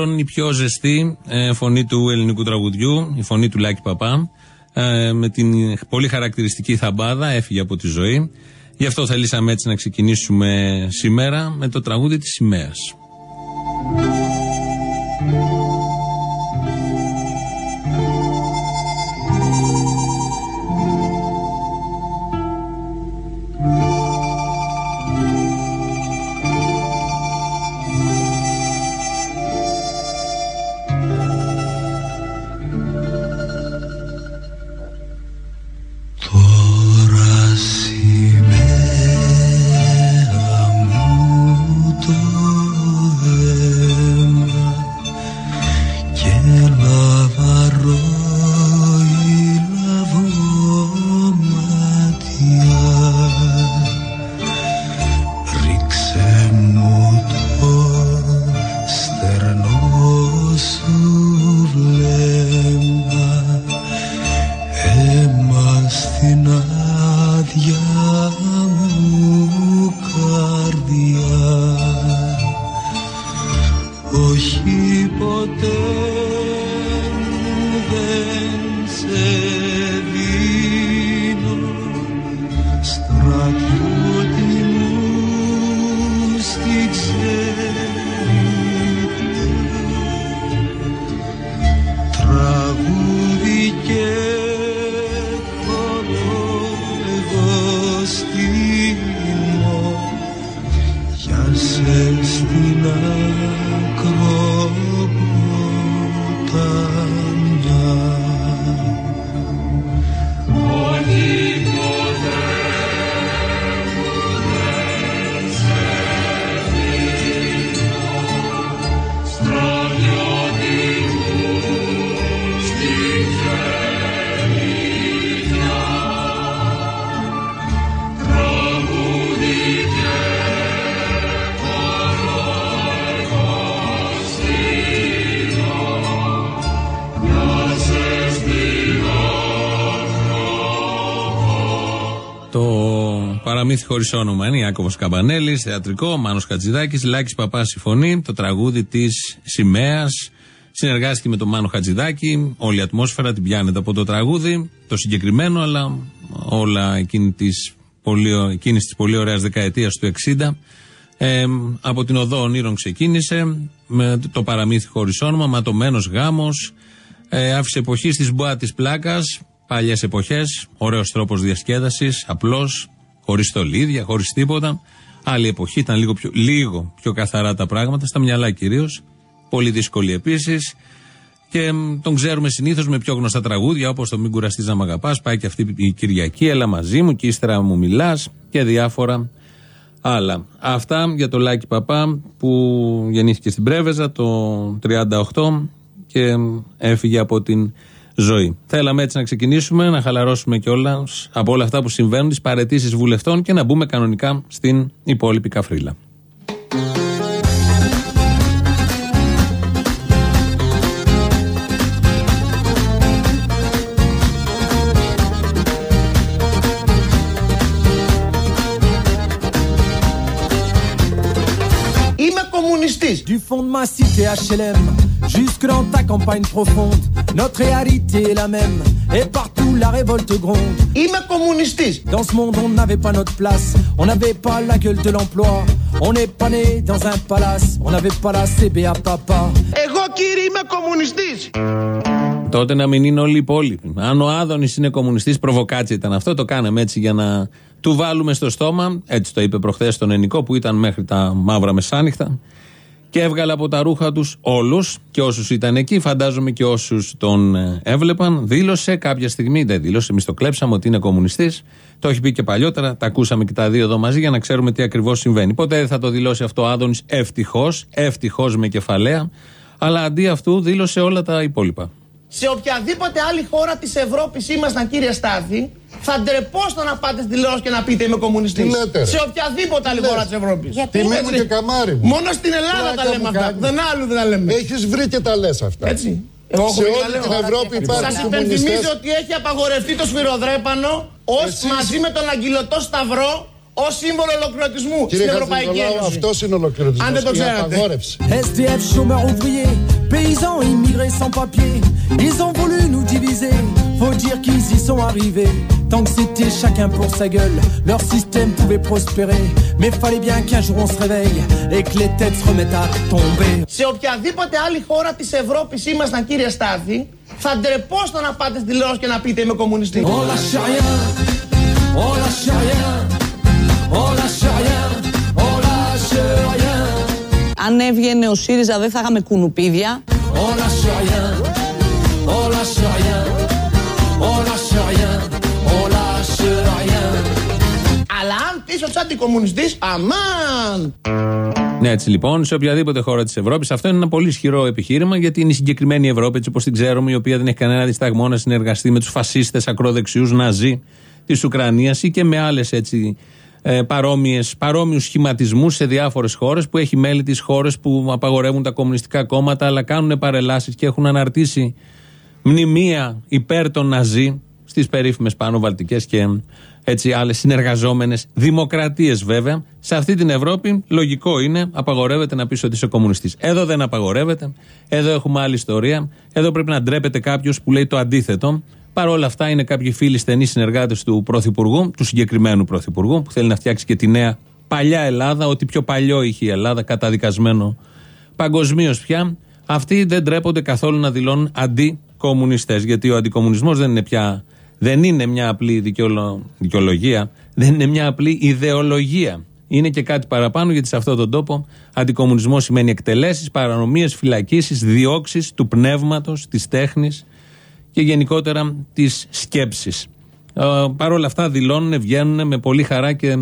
μάλλον η πιο ζεστή ε, φωνή του ελληνικού τραγουδιού, η φωνή του Λάκη Παπά, ε, με την πολύ χαρακτηριστική θαμπάδα, έφυγε από τη ζωή. Γι' αυτό θελήσαμε έτσι να ξεκινήσουμε σήμερα με το τραγούδι της σημαίας. Παραμύθι χωρίς όνομα είναι Ιάκωβος Καμπανέλης, θεατρικό, Μάνος Χατζηδάκης, Λάκης Παπάς η φωνή, το τραγούδι της σημαίας. Συνεργάστηκε με τον Μάνο Χατζηδάκη, όλη η ατμόσφαιρα την πιάνεται από το τραγούδι, το συγκεκριμένο, αλλά όλα εκείνη της πολύ, εκείνης της πολύ ωραίας δεκαετίας του 60. Ε, από την οδό ονείρων ξεκίνησε, με το παραμύθι χωρίς όνομα, ματωμένος γάμος, ε, άφησε εποχή στις μποά της πλάκας, παλιές εποχές, ωραίος τρόπος διασκέδασης, απλός, χωρίς στολίδια, χωρίς τίποτα. Άλλη εποχή ήταν λίγο πιο, λίγο πιο καθαρά τα πράγματα, στα μυαλά κυρίως. Πολύ δύσκολη επίσης. Και μ, τον ξέρουμε συνήθως με πιο γνωστά τραγούδια όπως το Μην κουραστείς να μ' αγαπάς, πάει και αυτή η Κυριακή, έλα μαζί μου και ύστερα μου μιλάς και διάφορα άλλα. Αυτά για το Λάκη Παπά που γεννήθηκε στην Πρέβεζα το 38 και έφυγε από την ζωή. Θέλαμε έτσι να ξεκινήσουμε, να χαλαρώσουμε κιόλας από όλα αυτά που συμβαίνουν, τις παρετήσεις βουλευτών και να μπούμε κανονικά στην υπόλοιπη καφρίλα. Είμαι κομμουνιστής. Du fond de ma cité HLM jusque dans ta campagne profonde, notre réalité est la même. Et partout la révolte gronde. Είμαι κομμουνιστής. Dans ce monde, on n'avait pas notre place, on n'avait pas la gueule de l'emploi. On n'est pas né dans un palace, on n'avait pas la CBA papa. Εγώ κύριε είμαι κομμουνιστής. Τότε να μην είναι όλοι οι υπόλοιποι. Αν ο Άδωνης είναι κομμουνιστής, προβοκάτσια ήταν αυτό. Το κάναμε έτσι για να του βάλουμε στο στόμα. Έτσι το είπε προχθές στον Ενικό που ήταν μέχρι τα μαύρα μεσάνυχτα. Και έβγαλε από τα ρούχα τους όλους και όσους ήταν εκεί, φαντάζομαι και όσους τον ε, έβλεπαν. Δήλωσε κάποια στιγμή, δεν δήλωσε, εμείς το κλέψαμε ότι είναι κομμουνιστής. Το έχει πει και παλιότερα, τα ακούσαμε και τα δύο εδώ μαζί για να ξέρουμε τι ακριβώς συμβαίνει. Ποτέ δεν θα το δηλώσει αυτό ο Άδωνης ευτυχώς, ευτυχώς με κεφαλαία. Αλλά αντί αυτού δήλωσε όλα τα υπόλοιπα. Σε οποιαδήποτε άλλη χώρα της Ευρώπης ήμασταν κύριε Στάθη, θα ντρεπόσταν να πάτε στη τηλεόραση και να πείτε είμαι κομμουνιστής. Τι λέτε, ρε. Σε οποιαδήποτε άλλη Τι χώρα λες. της Ευρώπης. Τιμή μου Έτσι. και καμάρι μου. Μόνο στην Ελλάδα Πλάκα τα λέμε μου αυτά. κάνεις. Δεν άλλου δεν τα λέμε. Έχεις βρει και τα λες αυτά. Έτσι. Εγώ έχω Σε βρει τα όλη λέω. την Ευρώπη υπάρχουν Σας υπενθυμίζω κομμουνιστές. ότι έχει απαγορευτεί το σφυροδρέπανο ως Εσείς- μαζί με τον αγγυλωτό σταυρό ω σύμβολο ολοκληρωτισμού στην Κύριε Ευρωπαϊκή Χατζηνικολάου, Ένωση. αυτό είναι ολοκληρωτισμό. Αν δεν το η ξέρατε. απαγόρευση. SDF, chômeurs, ouvriers, paysans, immigrés sans papier. Ils ont voulu nous diviser, faut dire qu'ils y sont arrivés. Tant que c'était chacun pour sa gueule, leur système pouvait prospérer. Mais fallait bien qu'un jour on se réveille et que les têtes se remettent à tomber. Σε οποιαδήποτε άλλη χώρα τη Ευρώπη ήμασταν, κύριε Στάθη, θα ντρεπόσταν να πάτε στη τηλεόραση και να πείτε Είμαι κομμουνιστή. On lâche rien, on lâche rien, on lâche rien, on lâche rien, Αν έβγαινε ο ΣΥΡΙΖΑ δεν θα είχαμε κουνουπίδια. on lâche rien, on lâche rien, on lâche rien, on lâche rien. Αλλά αν είσαι ο αντικομμουνιστή, αμάν! Ναι, έτσι λοιπόν, σε οποιαδήποτε χώρα της Ευρώπης, αυτό είναι ένα πολύ ισχυρό επιχείρημα, γιατί είναι η συγκεκριμένη Ευρώπη, έτσι όπως την ξέρουμε, η οποία δεν έχει κανένα δισταγμό να συνεργαστεί με τους φασίστες ακροδεξιούς Ναζί της Ουκρανίας ή και με άλλες έτσι ε, παρόμοιες, παρόμοιους σχηματισμούς σε διάφορες χώρες που έχει μέλη τις χώρες που απαγορεύουν τα κομμουνιστικά κόμματα αλλά κάνουν παρελάσεις και έχουν αναρτήσει μνημεία υπέρ των Ναζί στις περίφημες πάνω βαλτικές και έτσι άλλες συνεργαζόμενες δημοκρατίες βέβαια. Σε αυτή την Ευρώπη λογικό είναι απαγορεύεται να πεις ότι είσαι κομμουνιστής. Εδώ δεν απαγορεύεται, εδώ έχουμε άλλη ιστορία, εδώ πρέπει να ντρέπεται κάποιος που λέει το αντίθετο. Παρ' όλα αυτά είναι κάποιοι φίλοι στενοί συνεργάτες του Πρωθυπουργού, του συγκεκριμένου Πρωθυπουργού, που θέλει να φτιάξει και τη νέα παλιά Ελλάδα, ό,τι πιο παλιό είχε η Ελλάδα, καταδικασμένο παγκοσμίως πια. Αυτοί δεν ντρέπονται καθόλου να δηλώνουν αντικομουνιστές. Γιατί ο αντικομουνισμός δεν είναι πια. Δεν είναι μια απλή δικαιολο... δικαιολογία, δεν είναι μια απλή ιδεολογία. Είναι και κάτι παραπάνω γιατί σε αυτόν τον τόπο αντικομουνισμός σημαίνει εκτελέσεις, παρανομίες, φυλακίσεις, διώξεις του πνεύματος, της τέχνης και γενικότερα της σκέψης. Ε, Παρ' όλα αυτά δηλώνουν, βγαίνουν με πολύ χαρά και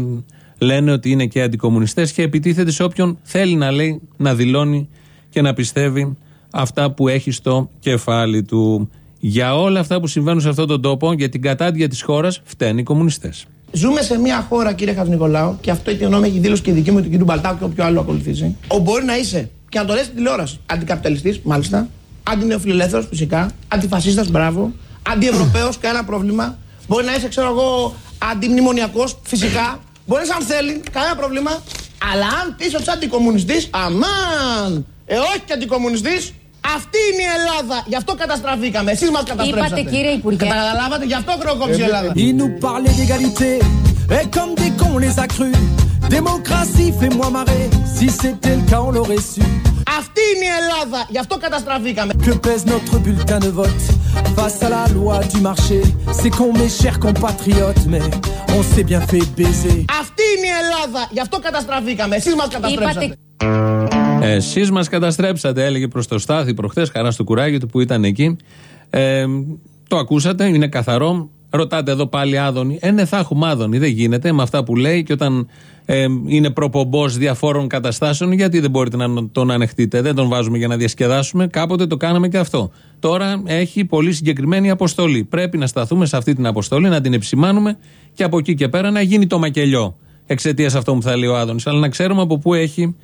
λένε ότι είναι και αντικομουνιστές και επιτίθεται σε όποιον θέλει να λέει, να δηλώνει και να πιστεύει αυτά που έχει στο κεφάλι του. Για όλα αυτά που συμβαίνουν σε αυτόν τον τόπο, για την κατάντια της χώρας, φταίνουν οι κομμουνιστές. Ζούμε σε μια χώρα, κύριε Χατζηνικολάου, και αυτό η γνώμη έχει δήλωση και δική μου του κύριου Μπαλτάκου και όποιο άλλο ακολουθήσει. Όπου μπορεί να είσαι και να το λες στην τηλεόραση. Αντικαπιταλιστής, μάλιστα. Αντινεοφιλελεύθερο, φυσικά. Αντιφασίστα, μπράβο. Αντιευρωπαίο, κανένα πρόβλημα. Μπορεί να είσαι, ξέρω εγώ, αντιμνημονιακό, φυσικά. Μπορεί αν θέλει, κανένα πρόβλημα. Αλλά αν είσαι ο αντικομουνιστή, αμάν! Ε, όχι και αντικομουνιστή, αυτή είναι η Ελλάδα. Γι' αυτό καταστραφήκαμε. Εσεί μα καταστρέψατε. Είπατε, κύριε Υπουργέ. Καταλάβατε, γι' αυτό χρεοκόπησε η Ελλάδα. Ils nous parlaient d'égalité, et comme des cons on les a crus. Démocratie, fais-moi marrer, si c'était le cas on l'aurait su. Αυτή είναι η Ελλάδα. Γι' αυτό καταστραφήκαμε. Que pèse notre bulletin de vote; Face à la loi du marché C'est con mes chers compatriotes, mais on s'est bien fait baiser. Αυτή είναι η Ελλάδα. Γι' αυτό καταστραφήκαμε. Εσείς μας καταστρέψατε. Είπατε, Εσείς μας καταστρέψατε, έλεγε προς το Στάθη προχθές, χαράς στο κουράγιο του που ήταν εκεί. Ε, το ακούσατε, είναι καθαρό. Ρωτάτε εδώ πάλι άδωνη. Ε, ναι, θα έχουμε άδωνη. Δεν γίνεται με αυτά που λέει και όταν ε, είναι προπομπός διαφόρων καταστάσεων, γιατί δεν μπορείτε να τον ανεχτείτε. Δεν τον βάζουμε για να διασκεδάσουμε. Κάποτε το κάναμε και αυτό. Τώρα έχει πολύ συγκεκριμένη αποστολή. Πρέπει να σταθούμε σε αυτή την αποστολή, να την επισημάνουμε και από εκεί και πέρα να γίνει το μακελιό. Εξαιτίας αυτό που θα λέει ο Άδωνης. Αλλά να ξέρουμε από πού έχει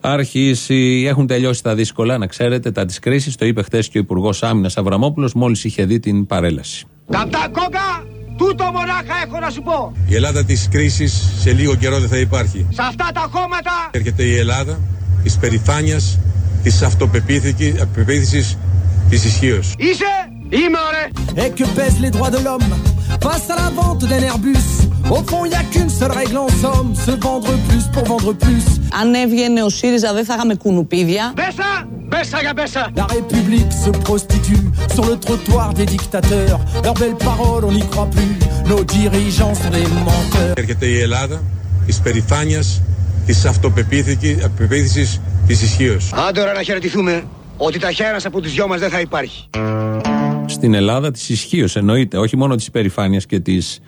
αρχίσει. Έχουν τελειώσει τα δύσκολα, να ξέρετε, τα της κρίσης. Το είπε χθες και ο Υπουργός Άμυνας Αβραμόπουλος, μόλις είχε δει την παρέλαση. Κατά κόκα, τούτο μονάχα έχω να σου πω. Η Ελλάδα της κρίσης σε λίγο καιρό δεν θα υπάρχει. Σε αυτά τα κόμματα Έρχεται η Ελλάδα της περηφάνειας, της αυτοπεποίθησης, της ισχύως. είσαι, είμαι ωραία. Et que pèsent les droits de l'homme; Face à la vente d'un Airbus Au fond, y a qu'une seule règle en somme se vendre plus pour vendre plus. Αν έβγαινε ο ΣΥΡΙΖΑ δεν θα είχαμε κουνουπίδια. Μπέσα, μπέσα για μπέσα. La République se prostitue sur le trottoir des dictateurs. Leurs belles paroles, on n'y croit plus. Nos dirigeants sont des menteurs. Έρχεται η Ελλάδα της περηφάνειας, της αυτοπεποίθησης, της ισχύως. Άντε ώρα να χαιρετηθούμε ότι τα χέρας από τους δυο μας δεν θα υπάρχει. Στην Ελλάδα της ισχύως εννοείται, όχι μόνο της υπερηφάνεια και της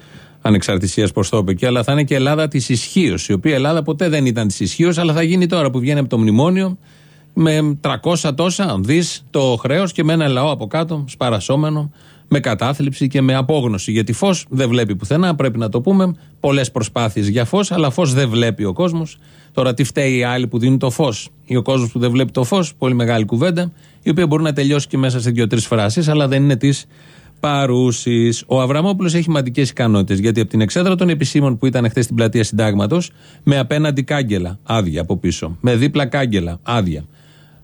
ανεξαρτησίας, πώ το είπε και, αλλά θα είναι και Ελλάδα της ισχύως. Η οποία Ελλάδα ποτέ δεν ήταν της ισχύως, αλλά θα γίνει τώρα που βγαίνει από το μνημόνιο με 300 τόσα, αν δεις το χρέος και με ένα λαό από κάτω, σπαρασόμενο, με κατάθλιψη και με απόγνωση. Γιατί φως δεν βλέπει πουθενά, πρέπει να το πούμε. Πολλές προσπάθειες για φως, αλλά φως δεν βλέπει ο κόσμος. Τώρα τι φταίει οι άλλοι που δίνουν το φως ή ο κόσμος που δεν βλέπει το φως, πολύ μεγάλη κουβέντα, η οποία μπορεί να τελειώσει και μέσα σε δύο-τρεις φράσεις, αλλά δεν είναι της Παρούσης. Ο Αβραμόπουλος έχει μαντικές ικανότητες γιατί από την εξέδρα των επισήμων που ήταν χθες στην πλατεία Συντάγματος, με απέναντι κάγκελα, άδεια από πίσω. Με δίπλα κάγκελα, άδεια.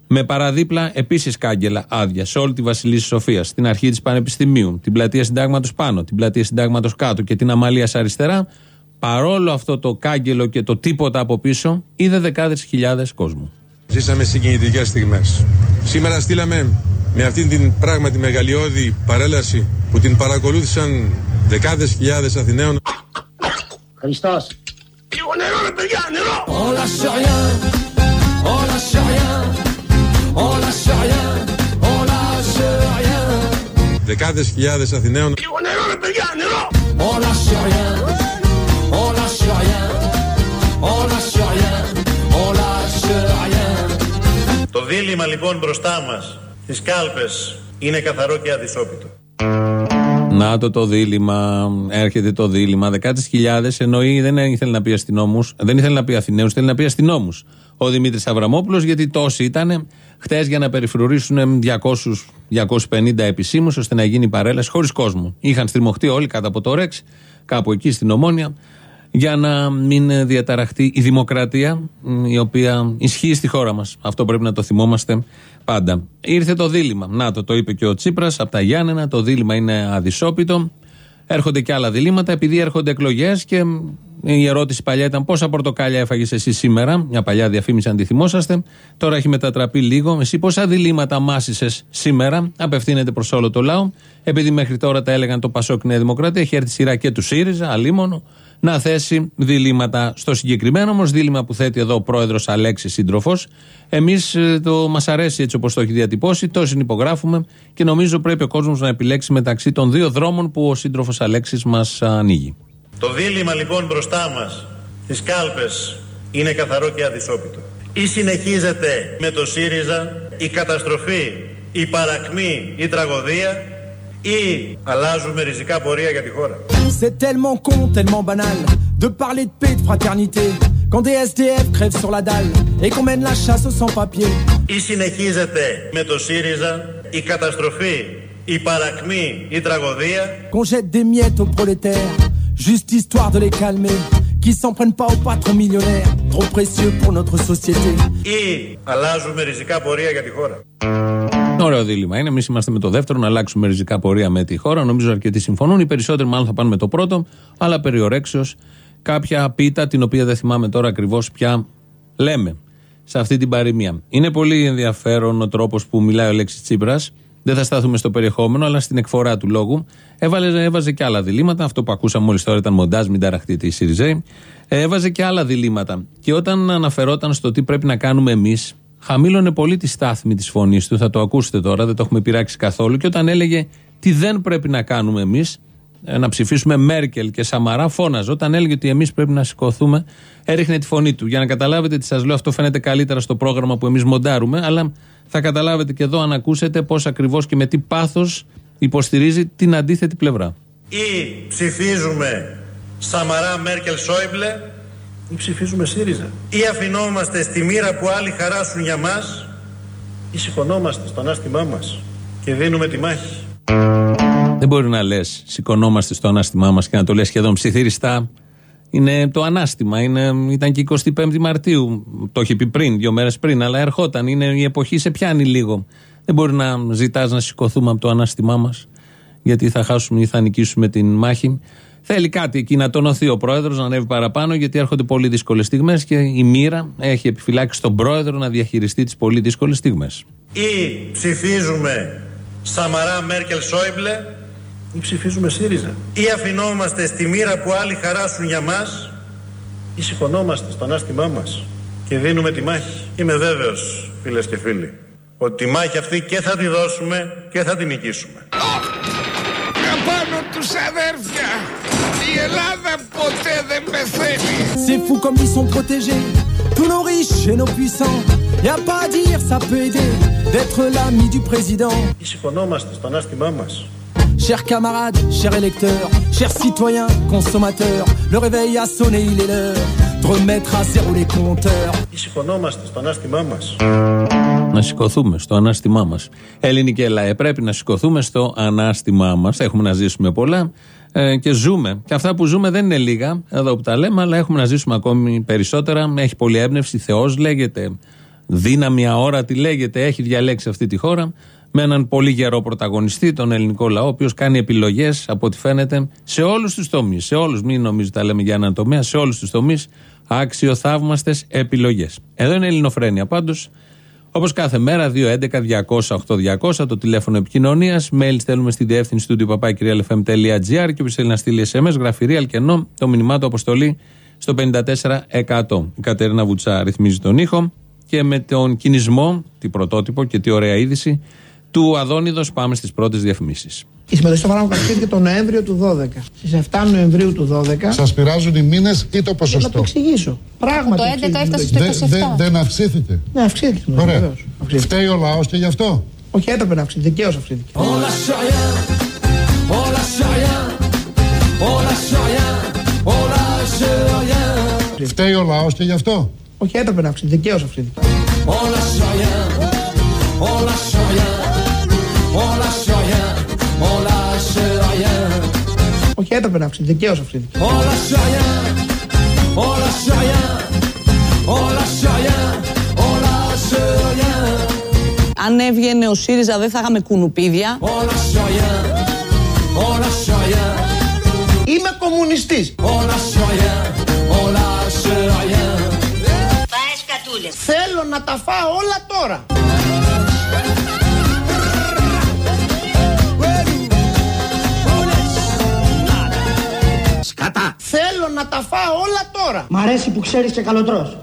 Με παραδίπλα επίσης κάγκελα, άδεια. Σε όλη τη Βασιλίση Σοφίας. Στην αρχή της Πανεπιστημίου, την πλατεία Συντάγματος πάνω, την πλατεία Συντάγματος κάτω και την Αμαλίας αριστερά. Παρόλο αυτό το κάγκελο και το τίποτα από πίσω, είδε δεκάδες χιλιάδες κόσμου. Ζήσαμε συγκινητικές στιγμές. Σήμερα στείλαμε με αυτήν την πράγματι μεγαλειώδη παρέλαση που την παρακολούθησαν δεκάδες χιλιάδες Αθηναίων. Χριστός. Λίγο νερό ρε παιδιά, νερό! On lâche rien, on lâche rien, on lâche rien, on lâche rien, Δεκάδες χιλιάδες Αθηναίων Λίγο νερό ρε παιδιά, νερό! on lâche rien, on lâche rien, on lâche rien, on lâche rien. Το δίλημα λοιπόν μπροστά μας στις κάλπες είναι καθαρό και αδυσόπιτο. Να το το δίλημα, έρχεται το δίλημα. Δεκάδες χιλιάδες εννοεί δεν ήθελε να πει αστυνόμους, δεν ήθελε να πει Αθηναίους, θέλει να πει αστυνόμους. Ο Δημήτρης Αβραμόπουλος, γιατί τόσοι ήταν χτες για να περιφρουρήσουν 200-250 επισήμους ώστε να γίνει παρέλαση χωρίς κόσμο. Είχαν στριμωχτεί όλοι κάτω από το Ρεξ, κάπου εκεί στην Ομόνια, για να μην διαταραχτεί η δημοκρατία, μ, η οποία ισχύει στη χώρα μας. Αυτό πρέπει να το θυμόμαστε πάντα. Ήρθε το δίλημα. Να το, το είπε και ο Τσίπρας από τα Γιάννενα. Το δίλημα είναι αδυσόπιτο. Έρχονται και άλλα διλήμματα επειδή έρχονται εκλογές και μ, η ερώτηση παλιά ήταν πόσα πορτοκάλια έφαγες εσύ σήμερα; Μια παλιά διαφήμιση, αν τη θυμόσαστε. Τώρα έχει μετατραπεί λίγο. Εσύ πόσα διλήμματα μάσησες σήμερα; Απευθύνεται προς όλο το λαό. Επειδή μέχρι τώρα τα έλεγαν το Πασόκ Νέα Δημοκρατία, έχει έρθει η σειρά και του ΣΥΡΙΖΑ, αλίμονο, να θέσει διλήμματα. Στο συγκεκριμένο όμως δίλημα που θέτει εδώ ο πρόεδρος Αλέξης σύντροφο, εμείς το μας αρέσει έτσι όπως το έχει διατυπώσει, το συνυπογράφουμε και νομίζω πρέπει ο κόσμος να επιλέξει μεταξύ των δύο δρόμων που ο σύντροφος Αλέξης μας ανοίγει. Το δίλημα λοιπόν μπροστά μας στις κάλπες είναι καθαρό και αδυσόπιτο. Ή συνεχίζεται με το ΣΥΡΙΖΑ η καταστροφή, η παρακμή, η τραγωδία ή αλλάζουμε ριζικά πορεία για τη χώρα. C'est tellement con, tellement banal de parler de paix, de fraternité quand des SDF crèvent sur la dalle et qu'on mène la chasse aux sans-papiers. Ή συνεχίζεται με το ΣΥΡΙΖΑ η καταστροφή, η παρακμή, η τραγωδία Qu'on jette des miettes aux prolétaires, juste histoire de les calmer, qui s'en prennent pas aux patrons millionnaires, trop précieux pour notre société. ή αλλάζουμε ριζικά πορεία για τη χώρα. Ωραίο δίλημα είναι. Εμείς είμαστε με το δεύτερο, να αλλάξουμε ριζικά πορεία με τη χώρα. Νομίζω αρκετοί συμφωνούν. Οι περισσότεροι μάλλον θα πάνε με το πρώτο, αλλά περιορέξεω κάποια πίτα, την οποία δεν θυμάμαι τώρα ακριβώς πια λέμε σε αυτή την παροιμία. Είναι πολύ ενδιαφέρον ο τρόπος που μιλάει ο Λέξη Τσίπρας. Δεν θα στάθουμε στο περιεχόμενο, αλλά στην εκφορά του λόγου. Έβαλε, έβαζε και άλλα διλήμματα. Αυτό που ακούσαμε μόλις τώρα ήταν μοντάζ, μην ταραχτείτε η Σιριζέη. Ε, Έβαζε και άλλα διλήμματα. Και όταν αναφερόταν στο τι πρέπει να κάνουμε εμείς, χαμήλωνε πολύ τη στάθμη της φωνής του. Θα το ακούσετε τώρα, δεν το έχουμε πειράξει καθόλου. Και όταν έλεγε τι δεν πρέπει να κάνουμε εμείς, να ψηφίσουμε Μέρκελ και Σαμαρά, φώναζε. Όταν έλεγε ότι εμείς πρέπει να σηκωθούμε, έριχνε τη φωνή του. Για να καταλάβετε τι σας λέω, αυτό φαίνεται καλύτερα στο πρόγραμμα που εμείς μοντάρουμε, αλλά θα καταλάβετε και εδώ αν ακούσετε πώς ακριβώς και με τι πάθος υποστηρίζει την αντίθετη πλευρά. Ή ψηφίζουμε Σαμαρά, Μέρκελ, Σόιμπλε ή ψηφίζουμε ΣΥΡΙΖΑ. Ή αφινόμαστε στη μοίρα που άλλοι χαράσουν για μας ή σηκωνόμαστε στο ανάστημά μας και δίνουμε τη μάχη. Δεν μπορεί να λες, σηκωνόμαστε στο ανάστημά μας και να το λες σχεδόν ψιθυριστά. Είναι το ανάστημα. Είναι, ήταν και 25η Μαρτίου. Το έχει πει πριν, δύο μέρες πριν, αλλά ερχόταν. Είναι η εποχή, σε πιάνει λίγο. Δεν μπορεί να ζητάς να σηκωθούμε από το ανάστημά μας, γιατί θα χάσουμε ή θα νικήσουμε την μάχη. Θέλει κάτι εκεί να τονωθεί ο πρόεδρος, να ανέβει παραπάνω, γιατί έρχονται πολύ δύσκολες στιγμές και η μοίρα έχει επιφυλάξει τον πρόεδρο να διαχειριστεί τις πολύ δύσκολες στιγμές. Ή ψηφίζουμε Σαμαρά, Μέρκελ, Σόιμπλε ή ψηφίζουμε ΣΥΡΙΖΑ. Ή αφινόμαστε στη μοίρα που άλλοι χαράσουν για μας ή σηκωνόμαστε στο ανάστημά μας και δίνουμε τη μάχη. Είμαι βέβαιος, φίλες και φίλοι, ότι τη μάχη αυτή και θα τη δώσουμε και θα την νικήσουμε. Καπάνω τους αδέρφια. Η Ελλάδα ποτέ δεν πεθαίνει. C'est fou comme ils sont protégés, tous nos riches et nos puissants. Y a pas à dire, ça peut aider d'être l'ami du président. Ή σηκωνόμαστε στο ανάστημά μας. Chers camarades, chers électeurs, chers citoyens, consommateurs, le réveil a sonné, il est l'heure de remettre à zéro les compteurs. Ή σηκωνόμαστε στο ανάστημά μας. Να σηκωθούμε στο ανάστημά μας. Ελληνική ΛΑΕ πρέπει να σηκωθούμε στο ανάστημά μας. Έχουμε να ζήσουμε πολλά ε, και ζούμε. Και αυτά που ζούμε δεν είναι λίγα, εδώ που τα λέμε, αλλά έχουμε να ζήσουμε ακόμη περισσότερα. Έχει πολλή έμπνευση. Θεός λέγεται. Δύναμη αόρατη λέγεται. Έχει διαλέξει αυτή τη χώρα με έναν πολύ γερό πρωταγωνιστή, τον ελληνικό λαό, ο οποίος κάνει επιλογές, από ό,τι φαίνεται, σε όλους τους τομείς. Σε όλους, μην νομίζετε τα λέμε για έναν τομέα, σε όλους τους τομείς αξιοθαύμαστες επιλογές. Εδώ είναι Ελληνοφρένια πάντως. Όπως κάθε μέρα, 211-200-8200, το τηλέφωνο επικοινωνίας. Mail στέλνουμε στη διεύθυνση του papakirialfm.gr και όποιο θέλει να στείλει SMS, γραφειρή, αλκενό, το μηνυμά του αποστολή στο 54%. Η Κατερίνα Βουτσά ρυθμίζει τον ήχο και με τον κινησμό, τι πρωτότυπο και τι ωραία είδηση, του Αδόνιδο πάμε στις πρώτες διαφημίσεις. Η συμμετοχή στο φάρμακο αρχίζει το Νοέμβριο του 12. Στις 7 Νοεμβρίου του 12. Σας πειράζουν οι μήνες ή το Να ποσοστό; το εξηγήσω. Πράγματι. Το 11 έφτασε στο Δεν 27. δεν- δεν αυξήθηκε. Ναι, αυξήθηκε. Ωραία. βεβαίως. Αυξήθηκε. Φταίει ο λαός και γι' αυτό. Όχι, έπρεπε να αυξηθεί. Δικαίως αυξήθηκε. On lâche rien, on lâche rien, on lâche rien, on lâche rien, Φταίει ο λαός και γι' αυτό. Όχι, έπρεπε να αυξηθεί. Δικαίως αυξήθηκε. on lâche rien, on Όχι, έπρεπε να αυξηθεί. Δικαίως αυξήθηκε. on lâche rien, on lâche rien, on lâche rien, on lâche rien, Αν έβγαινε ο ΣΥΡΙΖΑ δεν θα είχαμε κουνουπίδια. on lâche rien, on lâche rien, Είμαι κομμουνιστής. on lâche rien, on lâche rien. Θέλω να τα φάω όλα τώρα. Να τα φάω όλα τώρα. Μ' αρέσει που ξέρεις και καλοτρός.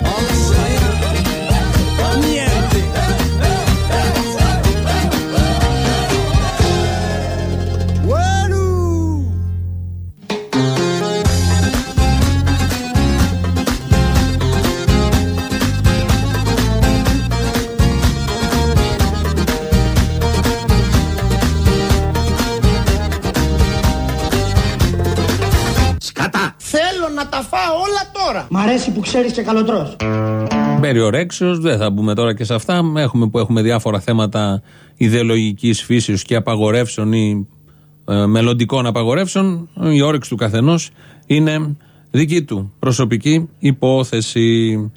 Αρέσει που ξέρεις και καλοτρός. Περιορέξεω, δεν θα μπούμε τώρα και σε αυτά. Έχουμε που έχουμε διάφορα θέματα ιδεολογικής φύσεως και απαγορεύσεων ή ε, μελλοντικών απαγορεύσεων. Η όρεξη του καθενός είναι δική του προσωπική υπόθεση.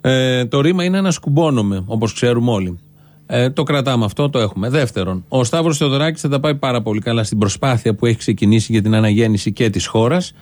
Ε, το ρήμα είναι να σκουμπώνομαι, όπως ξέρουμε όλοι. Ε, το κρατάμε αυτό, το έχουμε. Δεύτερον, ο Σταύρος Θεοδωράκης θα τα πάει πάρα πολύ καλά στην προσπάθεια που έχει ξεκινήσει για την αναγέννηση και της χώρας.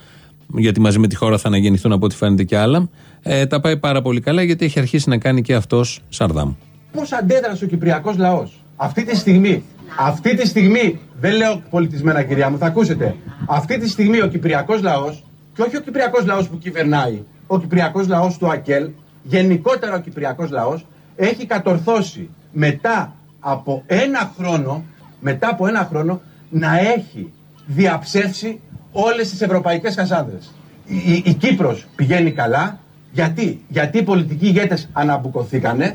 Γιατί μαζί με τη χώρα θα αναγεννηθούν από ό,τι φαίνεται και άλλα. Ε, τα πάει πάρα πολύ καλά γιατί έχει αρχίσει να κάνει και αυτός Σαρδάμ. Πώς αντέδρασε ο Κυπριακός λαός; Αυτή τη στιγμή. Αυτή τη στιγμή, δεν λέω πολιτισμένα κυρία μου, θα ακούσετε. Αυτή τη στιγμή ο Κυπριακός λαός, και όχι ο Κυπριακός λαός που κυβερνάει, ο Κυπριακός λαός του ΑΚΕΛ, γενικότερα ο Κυπριακός λαός, έχει κατορθώσει μετά από ένα χρόνο, μετά από ένα χρόνο, να έχει διαψεύσει όλες τις ευρωπαϊκές χασάδες. Η, η, η Κύπρος πηγαίνει καλά, γιατί, γιατί οι πολιτικοί ηγέτες αναμπουκωθήκανε,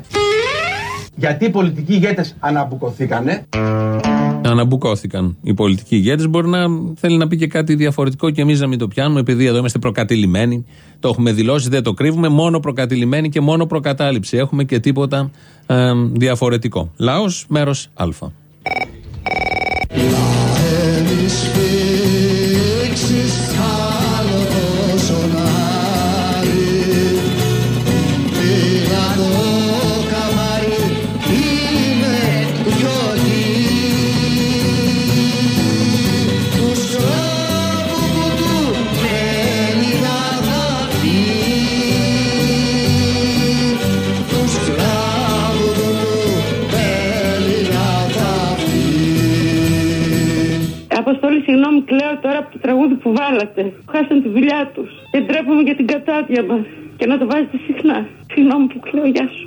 γιατί οι πολιτικοί ηγέτες αναμπουκωθήκανε, Αναμπουκώθηκαν οι πολιτικοί ηγέτες. Μπορεί να θέλει να πει και κάτι διαφορετικό και εμείς να μην το πιάνουμε, επειδή εδώ είμαστε προκατηλημένοι. Το έχουμε δηλώσει, δεν το κρύβουμε. Μόνο προκατηλημένοι και μόνο προκατάληψη έχουμε και τίποτα ε, διαφορετικό. Λαός, μέρος Α. Αποστόλη, συγγνώμη, κλαίω τώρα από το τραγούδι που βάλατε. Χάσαν τη δουλειά τους. Και ντρέπομαι για την κατάδια μας. Και να το βάζετε συχνά. Συγγνώμη που κλαίω, γεια σου.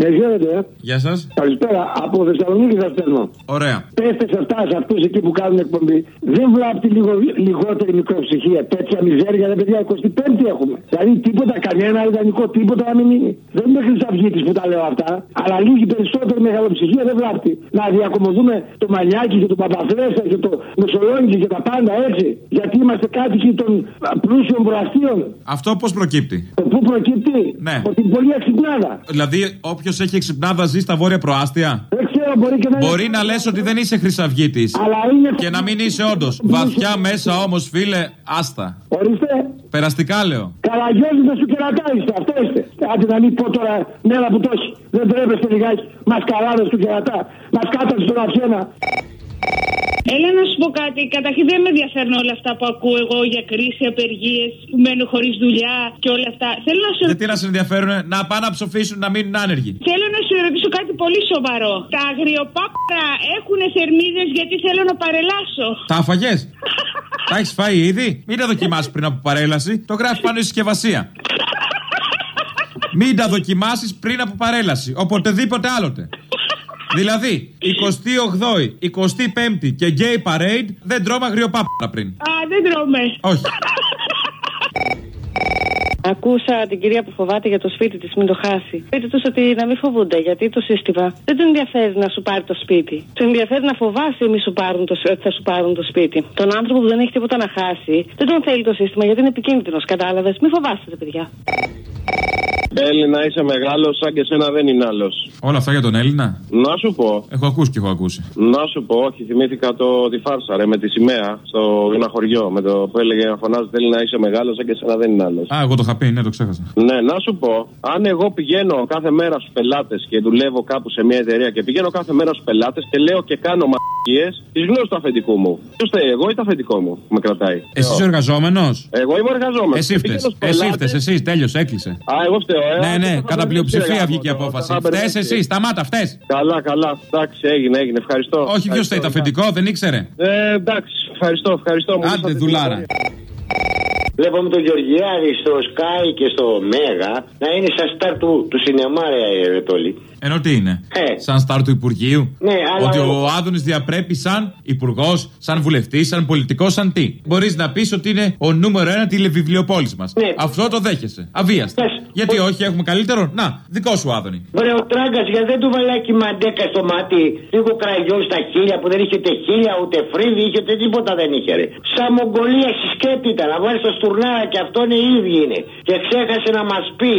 Με χαίρετε. Γεια σας. Καλησπέρα. Από Θεσσαλονίκη σας στέλνω. Ωραία. Πέστε σε αυτάς, σε αυτούς εκεί που κάνουν εκπομπή. Δεν βλάπτει λίγο, λιγότερη μικροψυχία. Τέτοια μιζέρια, ρε παιδιά, 25η έχουμε. Δηλαδή τίποτα, κανένα ιδανικό τίποτα να μην μείνει. Δεν είναι χρυσαυγίτη που τα λέω αυτά. Αλλά λίγη περισσότερη μεγαλοψυχία δεν βλάπτει. Να διακομωδούμε το μανιάκι και το παπαφλέσσα και το μεσολόγγι και τα πάντα έτσι. Γιατί είμαστε κάτοικοι των α, πλούσιων προαστίων. Αυτό πώς προκύπτει; Το πού προκύπτει; Ναι. Ότι είναι πολύ αξυπνάδα. Δηλαδή, όποιο όποιο έχει εξυπνάδα ζει στα βόρεια προάστια; Δεν ξέρω, μπορεί και να Μπορεί να λες ότι δεν είσαι χρυσαυγήτης. Αλλά είναι- Και να μην είσαι όντως. Βαθιά μέσα όμως, φίλε, άστα. Ορίστε. Περαστικά λέω. Καραγιόζητε σου κερατά είστε, αυτό είστε. Άντε να μην πω τώρα μέρα που το έχει. Δεν τρέπεστε λιγάκι. Μασκαράδες του κερατά. Μας κάτω στον αυσένα. Έλα να σου πω κάτι. Καταρχήν δεν με ενδιαφέρουν όλα αυτά που ακούω εγώ για κρίση, απεργίες, που μένουν χωρίς δουλειά και όλα αυτά. Θέλω να σου, Γιατί να σε ενδιαφέρουν να πάνε να ψοφήσουν να μείνουν άνεργοι; θέλω να σου ρωτήσω κάτι πολύ σοβαρό. Τα αγριοπάπρα έχουν θερμίδες γιατί θέλω να παρελάσω. Τα αφαγέ. Τα έχεις φάει ήδη; Μην τα δοκιμάσεις πριν από παρέλαση. Το γράφεις πάνω στη συσκευασία. Μην τα δοκιμάσεις πριν από παρέλαση. Οποτεδήποτε άλλοτε. Δηλαδή, 28η, 25η και gay parade δεν τρώμε αγριοπάπρα πριν. Α, δεν τρώμε. Όχι. Ακούσα την κυρία που φοβάται για το σπίτι της, μην το χάσει. Πείτε τους ότι να μην φοβούνται, γιατί το σύστημα δεν του ενδιαφέρει να σου πάρει το σπίτι. Του ενδιαφέρει να φοβάσαι μη σου πάρουν το, ότι θα σου πάρουν το σπίτι. Τον άνθρωπο που δεν έχει τίποτα να χάσει, δεν τον θέλει το σύστημα γιατί είναι επικίνδυνος. Κατάλαβες, μη φοβάστε, παιδιά. Έλληνα είσαι μεγάλος, σαν και σένα δεν είναι άλλος. Όλα αυτά για τον Έλληνα; Να σου πω. Έχω ακούσει και έχω ακούσει. Να σου πω, όχι, θυμήθηκα το, τη φάρσα ρε, με τη σημαία στο ένα χωριό. Με το που έλεγε να φωνάζεις θέλει να είσαι μεγάλος, σαν και σένα δεν είναι άλλος. Α, εγώ το είχα πει, ναι, το ξέχασα. Ναι, να σου πω, αν εγώ πηγαίνω κάθε μέρα στους πελάτες και δουλεύω κάπου σε μια εταιρεία και πηγαίνω κάθε μέρα στους πελάτες και λέω και κάνω μαγικίε, τη γνώση του αφεντικού μου. Ποιος θέλει, εγώ ή το αφεντικό μου που με κρατάει; Εσύ είσαι ο εργαζόμενος; Εγώ είμαι εργαζόμενος. Εσύ φταίς. Εσύ φταίς, εσύ, τέλειωσε, έκλεισε. Α, εγώ φταίω, ε. Ναι, ναι, Αυτό κατά θα πλειοψηφία μπερδευτεί, βγήκε η γάμο, απόφαση. θα μπερδευτεί. Φταίει εσύ, σταμάτα, φταίει. Καλά, καλά. Εντάξει, έγινε, έγινε. Ευχαριστώ. Όχι, ποιος Ευχαριστώ. θέλει το αφεντικό, δεν ήξερε; Ε, εντάξει, ευχαριστώ, ευχαριστώ. Μου Άντε, λύσατε την δουλάρα. ιστορία. Βλέπαμε τον Γεωργιάδη στο Sky και στο Μέγα να είναι σαν στάρ του, του σινεμά, ρε Ρετόλη. Ενώ τι είναι, Ε. σαν στάρ του Υπουργείου. Ναι, αλλά- Ότι ο Άδωνης διαπρέπει σαν υπουργός, σαν βουλευτής, σαν πολιτικός, σαν τι. Μπορείς να πεις ότι είναι ο νούμερο ένα τηλεβιβλιοπόλη μας. Ναι. Αυτό το δέχεσαι. Αβίαστα. Γιατί όχι, έχουμε καλύτερο; Να, δικό σου Άδωνη. Βρε ο Τράγκας, γιατί δεν του βαλάκι μαντέκα στο μάτι, λίγο κραγιό στα χίλια που δεν είχε ούτε χίλια, ούτε φρύδι, είχε ούτε τίποτα δεν είχε. Ρε. Σαν Μογγολία συσκέπτη ήταν, να βάλει το στουρνάρα και αυτό είναι οι ίδιοι είναι. Και ξέχασε να μας πει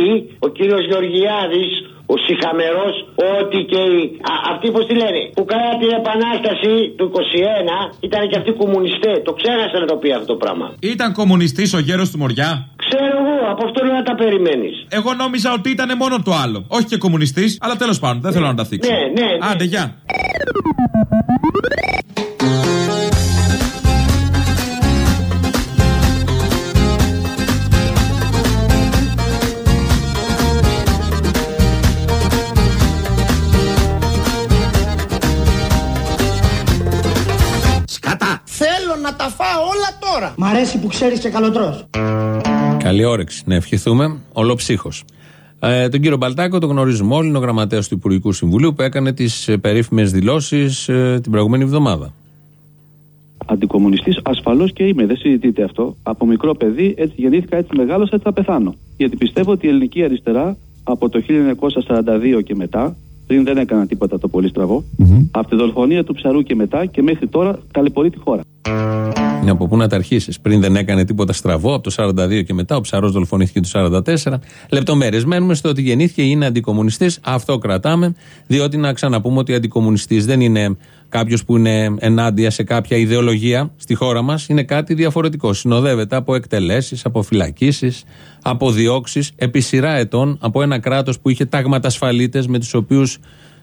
ο κύριος Γεωργιάδης, ο Σιχαμερό, ότι και οι, α, αυτοί πώς τη λένε, που κάνα την επανάσταση του 21 ήταν και αυτοί κομμουνιστές. Το ξέχασε να το πει αυτό το πράγμα. Ήταν κομμουνιστής ο γέρος του Μοριά. Ξέρω εγώ, από αυτό λέω να τα περιμένεις. Εγώ νόμιζα ότι ήταν μόνο το άλλο. Όχι και κομμουνιστής, αλλά τέλος πάντων, δεν θέλω να τα θίξω. Ναι, ναι, ναι. Άντε, γεια. Όλα τώρα. Μ' αρέσει που ξέρεις και καλοτρός. Καλή όρεξη. Να ευχηθούμε. Ολοψύχο. Ε, τον κύριο Μπαλτάκο τον γνωρίζουμε όλοι. Είναι ο γραμματέας του Υπουργικού Συμβουλίου που έκανε τις περίφημες δηλώσεις την προηγούμενη εβδομάδα. Αντικομουνιστής ασφαλώς και είμαι, δεν συζητείτε αυτό. Από μικρό παιδί, έτσι γεννήθηκα, έτσι μεγάλωσα, έτσι θα πεθάνω. Γιατί πιστεύω ότι η ελληνική αριστερά από το 1942 και μετά, πριν δεν έκανα τίποτα το πολύ στραβό, από τη δολοφονία του ψαρού και μετά και μέχρι τώρα ταλαιπωρεί τη χώρα. Είναι από πού να τα αρχίσεις; Πριν δεν έκανε τίποτα στραβό, από το 42 και μετά, ο ψαρός δολοφονήθηκε το 44. Λεπτομέρειες. Μένουμε στο ότι γεννήθηκε, είναι αντικομουνιστής. Αυτό κρατάμε. Διότι να ξαναπούμε ότι αντικομουνιστής δεν είναι κάποιος που είναι ενάντια σε κάποια ιδεολογία στη χώρα μας. Είναι κάτι διαφορετικό. Συνοδεύεται από εκτελέσεις, από φυλακίσεις, από διώξεις επί σειρά ετών από ένα κράτος που είχε τάγματα ασφαλίτες με τους οποίους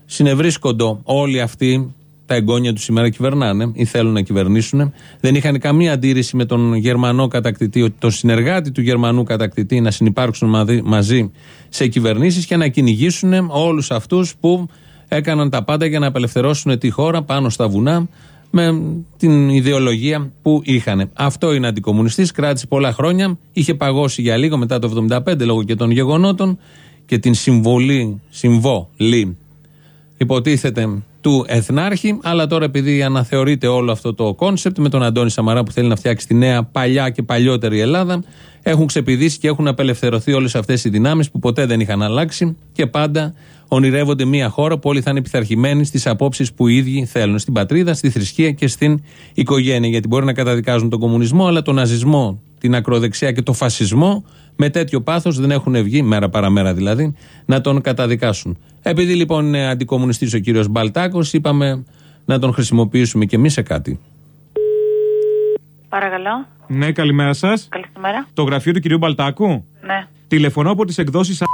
συνευρίσκονται όλοι αυτοί τα εγγόνια τους σήμερα κυβερνάνε ή θέλουν να κυβερνήσουν. Δεν είχαν καμία αντίρρηση με τον Γερμανό κατακτητή, τον συνεργάτη του Γερμανού κατακτητή να συνεπάρξουν μαδι- μαζί σε κυβερνήσεις και να κυνηγήσουν όλους αυτούς που έκαναν τα πάντα για να απελευθερώσουν τη χώρα πάνω στα βουνά με την ιδεολογία που είχαν. Αυτό είναι αντικομουνιστής, κράτησε πολλά χρόνια, είχε παγώσει για λίγο μετά το 1975 λόγω και των γεγονότων και την συμβολή, συμβόλη υποτίθεται του Εθνάρχη, αλλά τώρα επειδή αναθεωρείται όλο αυτό το κόνσεπτ με τον Αντώνη Σαμαρά που θέλει να φτιάξει τη νέα παλιά και παλιότερη Ελλάδα, έχουν ξεπηδήσει και έχουν απελευθερωθεί όλες αυτές οι δυνάμεις που ποτέ δεν είχαν αλλάξει και πάντα ονειρεύονται μια χώρα που όλοι θα είναι πειθαρχημένοι στις απόψεις που οι ίδιοι θέλουν. Στην πατρίδα, στη θρησκεία και στην οικογένεια. Γιατί μπορεί να καταδικάζουν τον κομμουνισμό, αλλά τον ναζισμό, την ακροδεξιά και τον φασισμό με τέτοιο πάθος δεν έχουν βγει, μέρα παραμέρα δηλαδή, να τον καταδικάσουν. Επειδή λοιπόν είναι αντικομουνιστής ο κύριος Μπαλτάκος, είπαμε να τον χρησιμοποιήσουμε και εμείς σε κάτι. Παρακαλώ. Ναι, καλημέρα σας. Καλησπέρα. Το γραφείο του κυρίου Μπαλτάκου. Ναι. Τηλεφωνώ από τις εκδόσεις Α.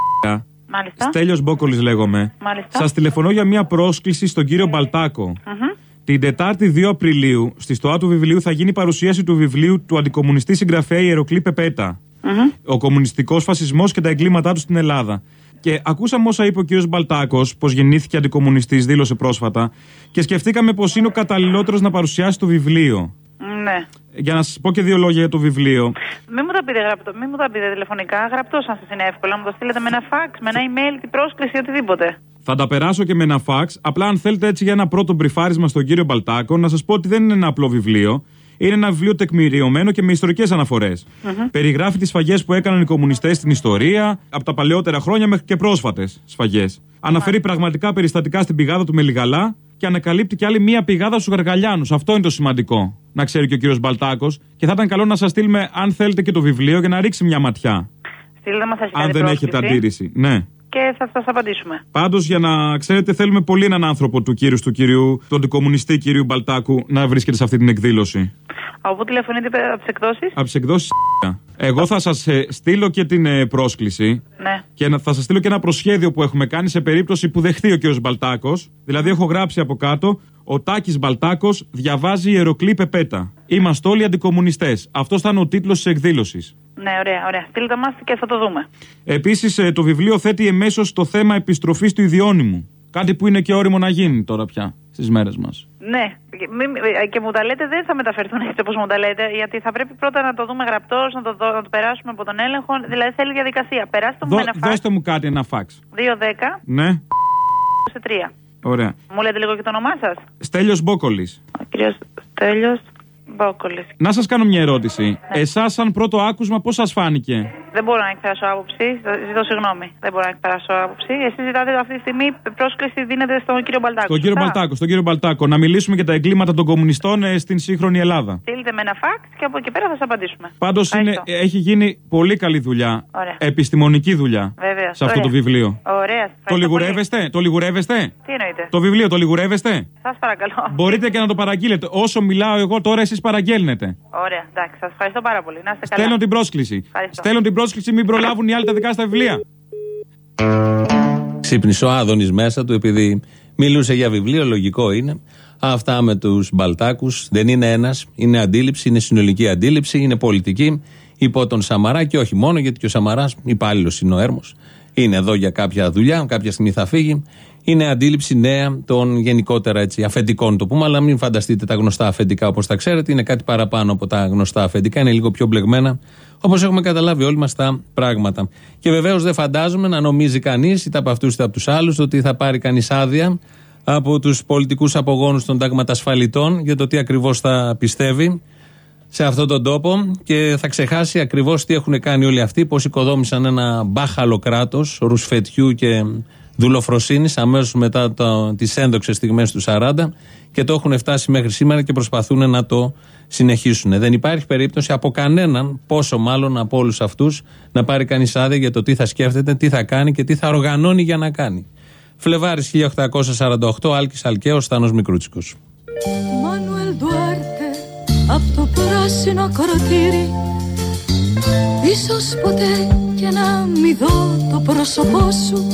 Μάλιστα. Στέλιος Μπόκολης λέγομαι. Μάλιστα. Σας τηλεφωνώ για μια πρόσκληση στον κύριο Μπαλτάκο. Μμμ. Την Τετάρτη 2 Απριλίου, στη στοά του βιβλίου, θα γίνει παρουσίαση του βιβλίου του αντικομουνιστή συγγραφέα Ιεροκλή Πεπέτα. Μμμ. Ο κομμουνιστικός φασισμός και τα εγκλήματά του στην Ελλάδα. Και ακούσαμε όσα είπε ο κύριος Μπαλτάκος, πως γεννήθηκε αντικομουνιστής, δήλωσε πρόσφατα, και σκεφτήκαμε πως είναι ο καταλληλότερος να παρουσιάσει το βιβλίο. Ναι. Για να σας πω και δύο λόγια για το βιβλίο. Μην μου τα πείτε γραπτό, μην μου τα πείτε τηλεφωνικά. Γραπτό, αν σας είναι εύκολο. Μου το στείλετε με ένα φάξ, με ένα email, την πρόσκληση, οτιδήποτε. Θα τα περάσω και με ένα φάξ. Απλά, αν θέλετε έτσι για ένα πρώτο μπριφάρισμα στον κύριο Μπαλτάκο, να σας πω ότι δεν είναι ένα απλό βιβλίο. Είναι ένα βιβλίο τεκμηριωμένο και με ιστορικές αναφορές. Μμμ. Περιγράφει τις σφαγές που έκαναν οι κομμουνιστές στην ιστορία, από τα παλαιότερα χρόνια μέχρι και πρόσφατες σφαγές. Αναφέρει πραγματικά περιστατικά στην πηγάδα του Μελιγαλά και ανακαλύπτει και άλλη μία πηγάδα στους Γαργαλιάνους. Αυτό είναι το σημαντικό. Να ξέρει και ο κύριος Μπαλτάκος. Και θα ήταν καλό να σας στείλουμε, αν θέλετε, και το βιβλίο για να ρίξει μια ματιά. Στείλτε μας Αν δεν έχετε αντίρρηση. Ναι. Και θα σας απαντήσουμε. Πάντως, για να ξέρετε, θέλουμε πολύ έναν άνθρωπο του κύριου του κυρίου, του αντικομουνιστή κυρίου Μπαλτάκου, να βρίσκεται σε αυτή την εκδήλωση. Από πού τηλεφωνείτε από τις εκδόσεις; Από τις εκδόσεις. Εγώ θα σας στείλω και την ε, πρόσκληση Ναι. και να- θα σας στείλω και ένα προσχέδιο που έχουμε κάνει σε περίπτωση που δεχθεί ο κύριος Μπαλτάκος. Δηλαδή, έχω γράψει από κάτω. Ο Τάκης Μπαλτάκος διαβάζει ιεροκλή πεπέτα. Είμαστε όλοι αντικομουνιστές. Αυτός θα είναι ο τίτλος της εκδήλωσης. Ναι, ωραία, ωραία. Στείλτε μας και θα το δούμε. Επίσης, το βιβλίο θέτει εμέσως το θέμα επιστροφής του ιδιώνυμου. Κάτι που είναι και όριμο να γίνει τώρα πια στις μέρες μας. Ναι, και, μη- μη- και μου τα λέτε δεν θα μεταφερθούν έτσι όπω μου τα λέτε, γιατί θα πρέπει πρώτα να το δούμε γραπτός, να το, δω- να το περάσουμε από τον έλεγχο. Δηλαδή θέλει διαδικασία. Περάστε μου με ένα φάξ. Δώστε μου κάτι, ένα φάξ. 2-10 Ναι, σε 3. Ωραία. Μου λέτε λίγο και το όνομά σας. Στέλιος Μπόκολης. Ο κύριος Τέλειο Μπόκολης. Να σας κάνω μια ερώτηση. Εσάς, σαν πρώτο άκουσμα, πώς σας φάνηκε; Δεν μπορώ να εκφράσω άποψη. Ζητώ συγγνώμη. Δεν μπορώ να εκφράσω άποψη. Εσείς ζητάτε αυτή τη στιγμή πρόσκληση δίνεται στον κύριο Μπαλτάκο. Τον κύριο σωστά; Μπαλτάκο, στον κύριο Μπαλτάκο, να μιλήσουμε για τα εγκλήματα των κομμουνιστών ε, στην σύγχρονη Ελλάδα. Στείλτε με ένα φάξ και από εκεί πέρα θα σας απαντήσουμε. Πάντως έχει γίνει πολύ καλή δουλειά. Ωραία. Επιστημονική δουλειά. Βέβαια. Σε αυτό το βιβλίο. Ωραία. Το λιγουρεύεστε, το λιγουρεύεστε; Τι εννοείτε; Το βιβλίο το λιγουρεύεστε; Σας παρακαλώ. Μπορείτε και να το παραγγείλετε. Όσο μιλάω εγώ τώρα, εσείς παραγγέλνετε. Ωραία, εντάξει, σας ευχαριστώ πάρα πολύ. Να είστε καλά. Στέλνω την πρόσκληση. Ευχαριστώ. Στέλνω την πρόσκληση, μην προλάβουν οι άλλοι τα δικά στα βιβλία. Ξύπνησε ο Άδωνης μέσα του επειδή μιλούσε για βιβλίο, λογικό είναι. Αυτά με τους Μπαλτάκους δεν είναι ένας, είναι αντίληψη, είναι συνολική αντίληψη, είναι πολιτική υπό τον Σαμαρά και όχι μόνο γιατί και ο Σαμαράς υπάλληλος είναι ο έρμος. Είναι εδώ για κάποια δουλειά, κάποια στιγμή θα φύγει. Είναι αντίληψη νέα των γενικότερα έτσι, αφεντικών το πούμε, αλλά μην φανταστείτε τα γνωστά αφεντικά όπως τα ξέρετε. Είναι κάτι παραπάνω από τα γνωστά αφεντικά, είναι λίγο πιο μπλεγμένα όπως έχουμε καταλάβει όλοι μας τα πράγματα. Και βεβαίως δεν φαντάζομαι να νομίζει κανείς, είτε από αυτούς είτε από τους άλλους, ότι θα πάρει κανείς άδεια από τους πολιτικούς απογόνους των τάγματασφαλιτών για το τι ακριβώς θα πιστεύει σε αυτόν τον τόπο και θα ξεχάσει ακριβώς τι έχουν κάνει όλοι αυτοί, πώς οικοδόμησαν ένα μπάχαλο κράτος ρουσφετιού και δουλοφροσύνης αμέσως μετά τις ένδοξες στιγμές του 40 και το έχουν φτάσει μέχρι σήμερα και προσπαθούν να το συνεχίσουν. Δεν υπάρχει περίπτωση από κανέναν, πόσο μάλλον από όλους αυτούς, να πάρει κανείς άδεια για το τι θα σκέφτεται, τι θα κάνει και τι θα οργανώνει για να κάνει. Φλεβάρης 1848, Άλκης Αλκαίος, Στάνο Μικρούτσικος. Μάνουελ Ντουάρτε από το πράσινο κοροτήρι Ίσως ποτέ και να μη δω το πρόσωπό σου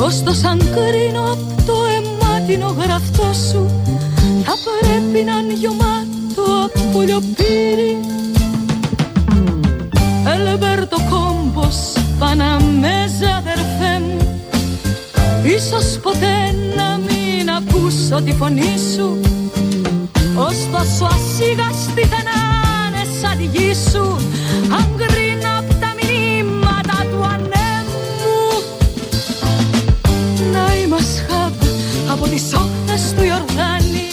Ωστόσο σαν κρίνω απ' το αιμάτινο γραφτό σου. Θα πρέπει να είναι γεμάτο από λιοπύρι Ελμπέρτο κόμπος Παναμέζα αδερφέ μου. Ίσως ποτέ να μην ακούσω τη φωνή σου Ωστόσο ασίγαστη θα να είναι σαν τη γη σου Αν κρίνω απ' τα μηνύματα του ανέμου. Να είμαστε χαπ από τις όχθες του Ιορδάνη.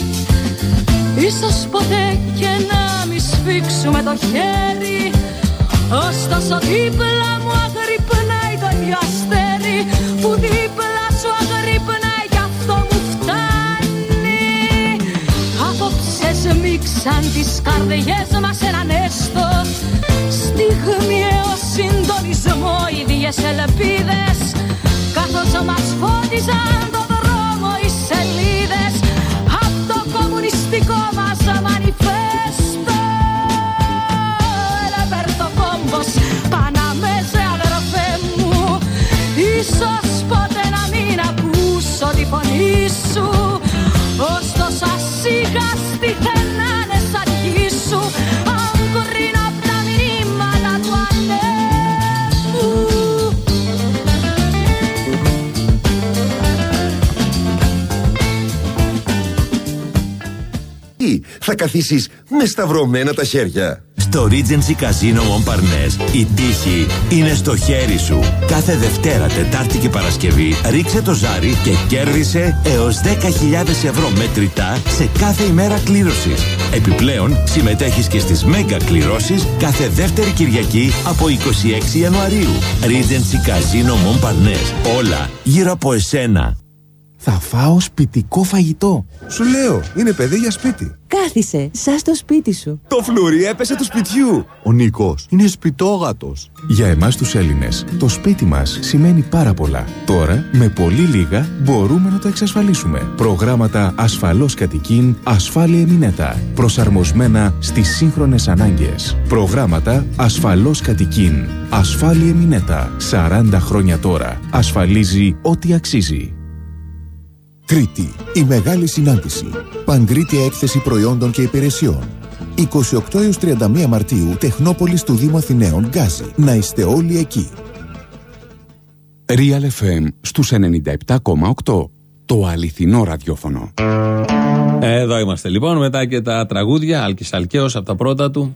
Ίσως ποτέ και να μη σφίξουμε το χέρι. Ωστόσο δίπλα σμίξαν τις καρδιές μας έναν έστω. Στιγμιαίο συντονισμό ίδιες ελπίδες. Καθώς μας φώτιζαν το δρόμο οι σελίδες. Απ' το κομμουνιστικό μας μανιφέστο. Έλα Μπέρτο Κόμπος, Παναμέζε αδερφέ μου. Ίσως ποτέ να μην ακούσω τη φωνή σου Ή θα καθίσεις με σταυρωμένα τα χέρια. Στο Regency Casino Montparnasse η τύχη είναι στο χέρι σου. Κάθε Δευτέρα, Τετάρτη και Παρασκευή ρίξε το ζάρι και κέρδισε έως 10.000 ευρώ μετρητά σε κάθε ημέρα κλήρωσης. Επιπλέον, συμμετέχεις και στις μέγα κληρώσεις κάθε δεύτερη Κυριακή από 26 Ιανουαρίου. Regency Casino Montparnasse. Όλα γύρω από εσένα. Θα φάω σπιτικό φαγητό. Σου λέω, είναι παιδί για σπίτι. Κάθισε, σαν στο σπίτι σου. Το φλουρί έπεσε του σπιτιού. Ο Νίκος είναι σπιτόγατος. Για εμάς τους Έλληνες, το σπίτι μας σημαίνει πάρα πολλά. Τώρα, με πολύ λίγα, μπορούμε να το εξασφαλίσουμε. Προγράμματα ασφαλώς κατοικίν, ασφάλεια εμινέτα. Προσαρμοσμένα στις σύγχρονες ανάγκες. Προγράμματα ασφαλώς κατοικίν, ασφάλεια εμινέτα. 40 χρόνια τώρα. Ασφαλίζει ό,τι αξίζει. Κρήτη. Η μεγάλη συνάντηση. Παγκρίτια έκθεση προϊόντων και υπηρεσιών. 28 έως 31 Μαρτίου, Τεχνόπολης του Δήμου Αθηναίων, Γκάζι. Να είστε όλοι εκεί. Real FM στους 97,8. Το αληθινό ραδιόφωνο. Εδώ είμαστε λοιπόν, μετά και τα τραγούδια, Άλκης Αλκαίος από τα πρώτα του.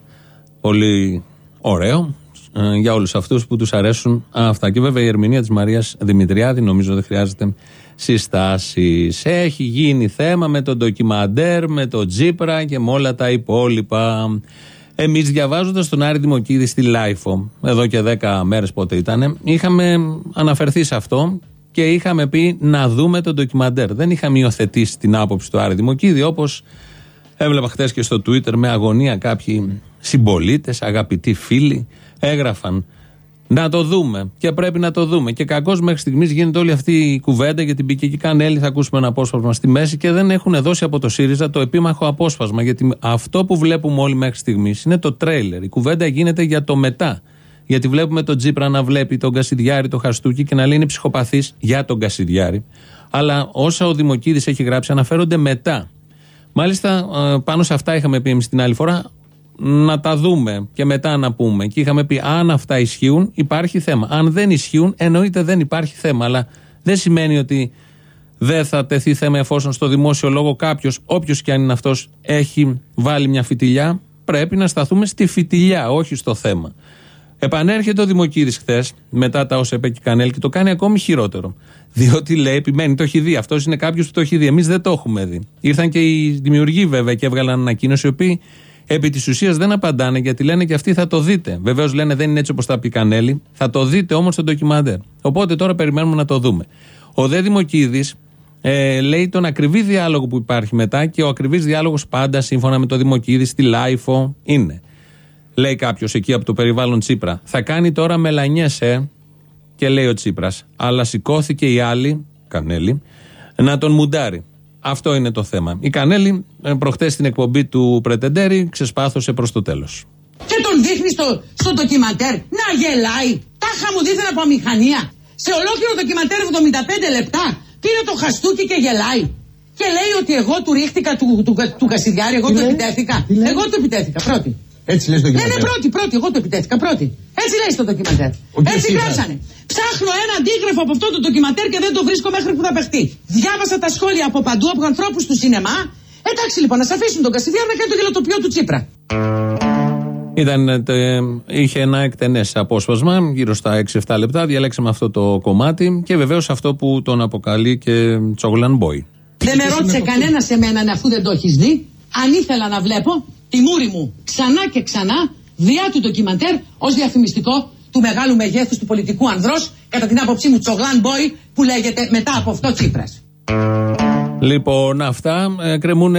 Πολύ ωραίο ε, για όλους αυτούς που τους αρέσουν αυτά. Και βέβαια η ερμηνεία της Μαρίας Δημητριάδη νομίζω δεν χρειάζεται συστάσεις. Έχει γίνει θέμα με τον ντοκιμαντέρ, με τον Τσίπρα και με όλα τα υπόλοιπα. Εμείς διαβάζοντας τον Άρη Δημοκίδη στη LiFO, εδώ και 10 μέρες πότε ήταν, είχαμε αναφερθεί σε αυτό και είχαμε πει να δούμε τον ντοκιμαντέρ. Δεν είχαμε υιοθετήσει την άποψη του Άρη Δημοκίδη όπως έβλεπα χθες και στο Twitter με αγωνία κάποιοι συμπολίτες, αγαπητοί φίλοι, έγραφαν να το δούμε και πρέπει να το δούμε. Και κακώς μέχρι στιγμής γίνεται όλη αυτή η κουβέντα γιατί μπήκε και Κανέλη. Θα ακούσουμε ένα απόσπασμα στη μέση και δεν έχουν δώσει από το ΣΥΡΙΖΑ το επίμαχο απόσπασμα. Γιατί αυτό που βλέπουμε όλοι μέχρι στιγμής είναι το τρέιλερ. Η κουβέντα γίνεται για το μετά. Γιατί βλέπουμε τον Τζίπρα να βλέπει τον Κασιδιάρη, το Χαστούκι και να λέει είναι ψυχοπαθής για τον Κασιδιάρη. Αλλά όσα ο Δημοκίδης έχει γράψει αναφέρονται μετά. Μάλιστα, ε, πάνω σε αυτά είχαμε πει εμείς την άλλη φορά να τα δούμε και μετά να πούμε. Και είχαμε πει αν αυτά ισχύουν, υπάρχει θέμα. Αν δεν ισχύουν, εννοείται δεν υπάρχει θέμα. Αλλά δεν σημαίνει ότι δεν θα τεθεί θέμα εφόσον στο δημόσιο λόγο κάποιος, όποιος και αν είναι αυτός, έχει βάλει μια φιτιλιά. Πρέπει να σταθούμε στη φιτιλιά, όχι στο θέμα. Επανέρχεται ο Δημοκίδης χθες, μετά τα όσα είπε και η Κανέλλη, και το κάνει ακόμη χειρότερο. Διότι λέει, επιμένει, το έχει δει. Αυτός είναι κάποιος που το έχει δει. Εμείς δεν το έχουμε δει. Ήρθαν και οι δημιουργοί βέβαια και έβγαλαν ανακοίνωση, οι οποίοι επί της ουσίας δεν απαντάνε γιατί λένε και αυτοί θα το δείτε. Βεβαίως λένε δεν είναι έτσι όπως τα 'πε η Κανέλλη. Θα το δείτε όμως στο ντοκιμαντέρ. Οπότε τώρα περιμένουμε να το δούμε. Ο Δε Δημοκίδης ε, λέει τον ακριβή διάλογο που υπάρχει μετά και ο ακριβής διάλογος πάντα σύμφωνα με το Δημοκίδη στη LiFO είναι. Λέει κάποιος εκεί από το περιβάλλον Τσίπρα. Θα κάνει τώρα μελανιές, ε, και λέει ο Τσίπρας. Αλλά σηκώθηκε η άλλη, Κανέλη, να τον μουντάρει. Αυτό είναι το θέμα. Η Κανέλη, ε, προχτές στην εκπομπή του Πρετεντέρη, ξεσπάθωσε προς το τέλος. Και τον δείχνει στο, στο ντοκιμαντέρ να γελάει. Τάχα μου δίθεν από αμηχανία. Σε ολόκληρο ντοκιμαντέρ 75 λεπτά πήρε το χαστούκι και γελάει. Και λέει ότι εγώ του ρίχτηκα του, του, του, του Κασιδιάρη, εγώ Τι του λέει; επιτέθηκα. Τι λέει; Εγώ του επιτέθηκα πρώτη. Έτσι λες το Ναι, ναι, ντοκιμαντέρ. πρώτη, πρώτη, εγώ του επιτέθηκα πρώτη. Έτσι λέει στο ντοκιμαντέρ. Ο κύριος Έτσι Τσίπρας. γράψανε. Ψάχνω ένα αντίγραφο από αυτό το ντοκιμαντέρ και δεν το βρίσκω μέχρι που θα παιχτεί. Διάβασα τα σχόλια από παντού, από ανθρώπους του σινεμά. Εντάξει λοιπόν, να σε αφήσουν τον Κασιδιάρη να κάνει το γελοτοπιό του Τσίπρα. Ήταν, ε, τε- είχε ένα εκτενές απόσπασμα, γύρω στα 6-7 λεπτά. Διαλέξαμε αυτό το κομμάτι και βεβαίως αυτό που τον αποκαλεί και Τσόγλαν Μπόι. Δεν με ρώτησε κανένας σε μένα αφού δεν το έχεις δει. Αν ήθελα να βλέπω τη μούρη μου ξανά και ξανά διά του ντοκιμαντέρ ως διαφημιστικό του μεγάλου μεγέθους του πολιτικού ανδρός κατά την άποψή μου Τσογλάν Μπόι που λέγεται μετά από αυτό Τσίπρας. Λοιπόν, αυτά ε, κρεμούν